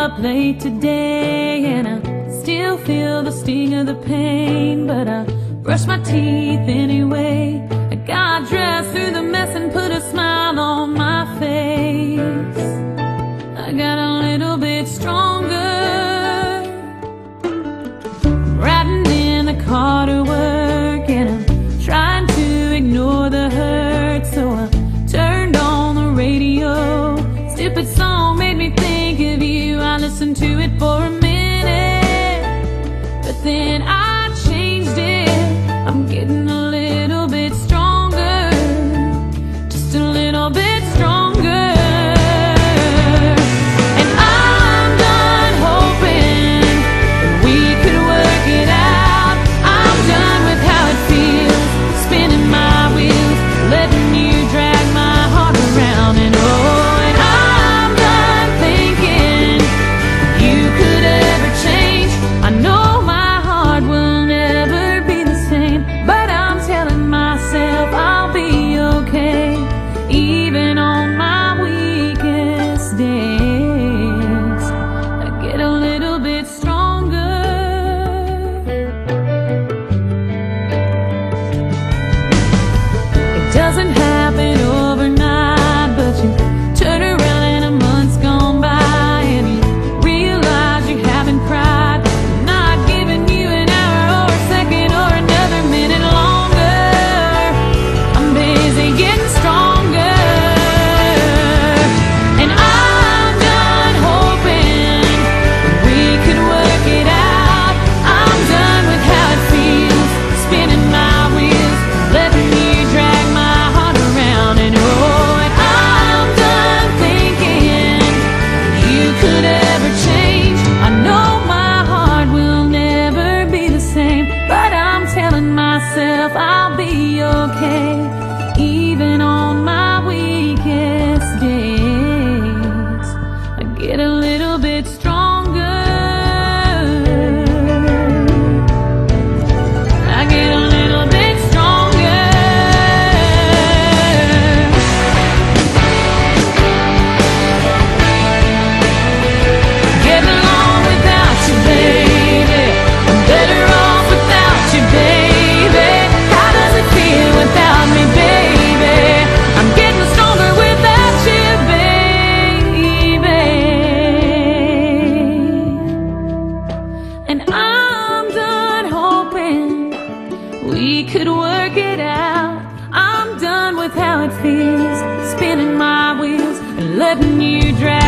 up late today and I still feel the sting of the pain, but I brush my teeth anyway. We could work it out. I'm done with how it feels, spinning my wheels and letting you drive.